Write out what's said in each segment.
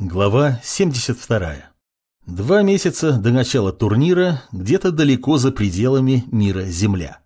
Глава 72. Два месяца до начала турнира где-то далеко за пределами мира Земля.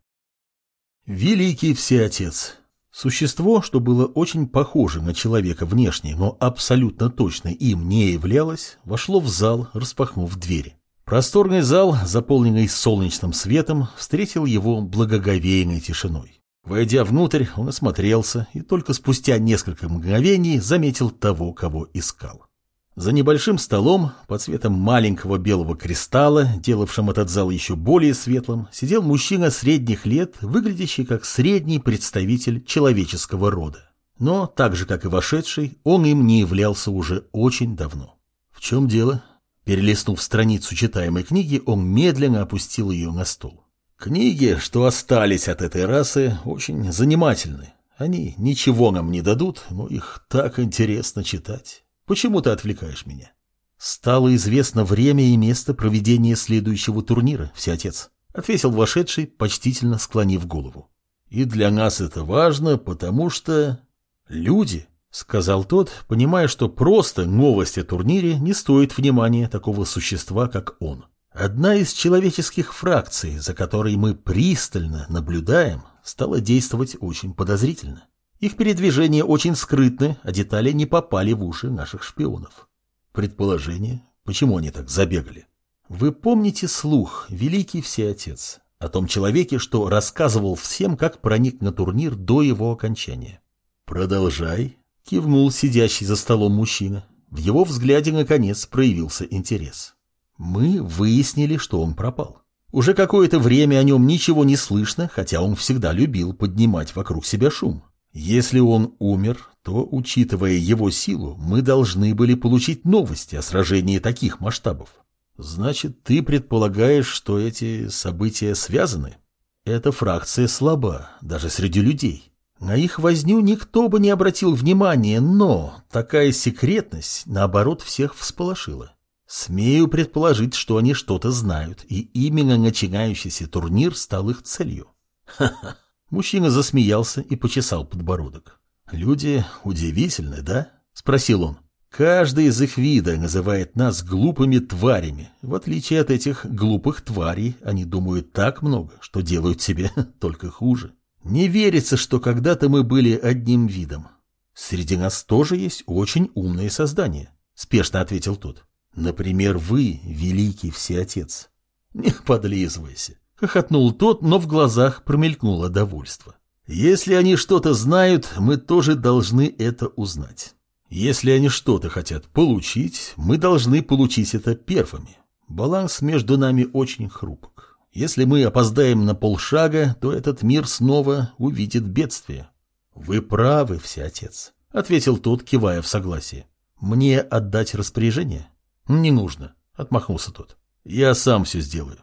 Великий Всеотец. Существо, что было очень похоже на человека внешне, но абсолютно точно им не являлось, вошло в зал, распахнув двери. Просторный зал, заполненный солнечным светом, встретил его благоговейной тишиной. Войдя внутрь, он осмотрелся и только спустя несколько мгновений заметил того, кого искал. За небольшим столом, под цветом маленького белого кристалла, делавшим этот зал еще более светлым, сидел мужчина средних лет, выглядящий как средний представитель человеческого рода. Но, так же как и вошедший, он им не являлся уже очень давно. В чем дело? Перелистнув страницу читаемой книги, он медленно опустил ее на стол. Книги, что остались от этой расы, очень занимательны. Они ничего нам не дадут, но их так интересно читать. Почему ты отвлекаешь меня? Стало известно время и место проведения следующего турнира, всеотец, ответил вошедший, почтительно склонив голову. И для нас это важно, потому что... Люди, сказал тот, понимая, что просто новость о турнире не стоит внимания такого существа, как он. Одна из человеческих фракций, за которой мы пристально наблюдаем, стала действовать очень подозрительно. Их передвижения очень скрытны, а детали не попали в уши наших шпионов. Предположение, почему они так забегали? Вы помните слух, великий всеотец, о том человеке, что рассказывал всем, как проник на турнир до его окончания? Продолжай, кивнул сидящий за столом мужчина. В его взгляде, наконец, проявился интерес. Мы выяснили, что он пропал. Уже какое-то время о нем ничего не слышно, хотя он всегда любил поднимать вокруг себя шум. Если он умер, то, учитывая его силу, мы должны были получить новости о сражении таких масштабов. Значит, ты предполагаешь, что эти события связаны? Эта фракция слаба, даже среди людей. На их возню никто бы не обратил внимания, но такая секретность, наоборот, всех всполошила. Смею предположить, что они что-то знают, и именно начинающийся турнир стал их целью. Ха-ха. Мужчина засмеялся и почесал подбородок. «Люди удивительны, да?» — спросил он. «Каждый из их вида называет нас глупыми тварями. В отличие от этих глупых тварей, они думают так много, что делают себе только хуже. Не верится, что когда-то мы были одним видом. Среди нас тоже есть очень умные создания», — спешно ответил тот. «Например, вы, великий всеотец. Не подлизывайся. Хохотнул тот, но в глазах промелькнуло довольство. Если они что-то знают, мы тоже должны это узнать. Если они что-то хотят получить, мы должны получить это первыми. Баланс между нами очень хрупок. Если мы опоздаем на полшага, то этот мир снова увидит бедствие. Вы правы, всеотец, — ответил тот, кивая в согласие. Мне отдать распоряжение? Не нужно, — отмахнулся тот. Я сам все сделаю.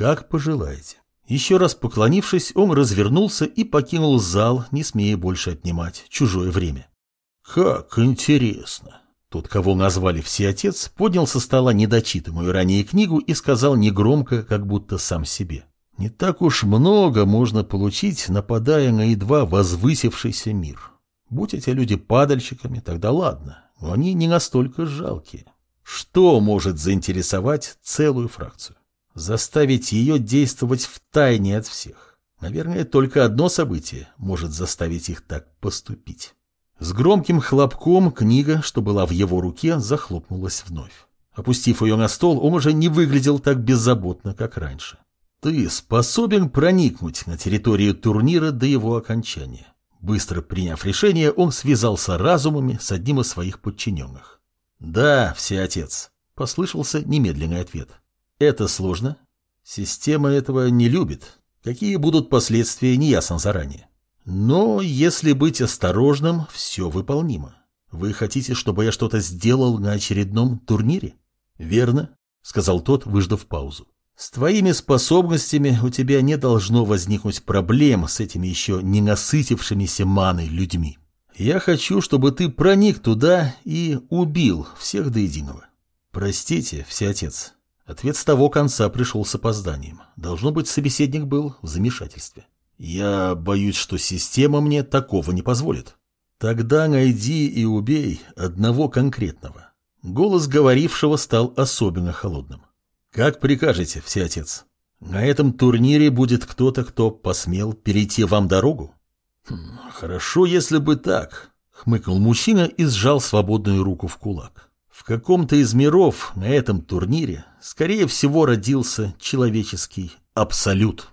Как пожелаете. Еще раз поклонившись, он развернулся и покинул зал, не смея больше отнимать чужое время. Как интересно. Тот, кого назвали Всеотец, поднял со стола недочитанную ранее книгу и сказал негромко, как будто сам себе. Не так уж много можно получить, нападая на едва возвысившийся мир. Будь эти люди падальщиками, тогда ладно, но они не настолько жалкие. Что может заинтересовать целую фракцию? Заставить ее действовать в тайне от всех. Наверное, только одно событие может заставить их так поступить. С громким хлопком книга, что была в его руке, захлопнулась вновь. Опустив ее на стол, он уже не выглядел так беззаботно, как раньше. Ты способен проникнуть на территорию турнира до его окончания. Быстро приняв решение, он связался разумами с одним из своих подчиненных. «Да, всеотец», — послышался немедленный ответ. Это сложно. Система этого не любит. Какие будут последствия, неясно заранее. Но если быть осторожным, все выполнимо. Вы хотите, чтобы я что-то сделал на очередном турнире? Верно, сказал тот, выждав паузу. С твоими способностями у тебя не должно возникнуть проблем с этими еще не насытившимися маной людьми. Я хочу, чтобы ты проник туда и убил всех до единого. Простите, всеотец, Ответ с того конца пришел с опозданием. Должно быть, собеседник был в замешательстве. Я боюсь, что система мне такого не позволит. Тогда найди и убей одного конкретного. Голос говорившего стал особенно холодным. «Как прикажете, всеотец? На этом турнире будет кто-то, кто посмел перейти вам дорогу?» «Хм, «Хорошо, если бы так», — хмыкнул мужчина и сжал свободную руку в кулак. «В каком-то из миров на этом турнире, скорее всего, родился человеческий абсолют».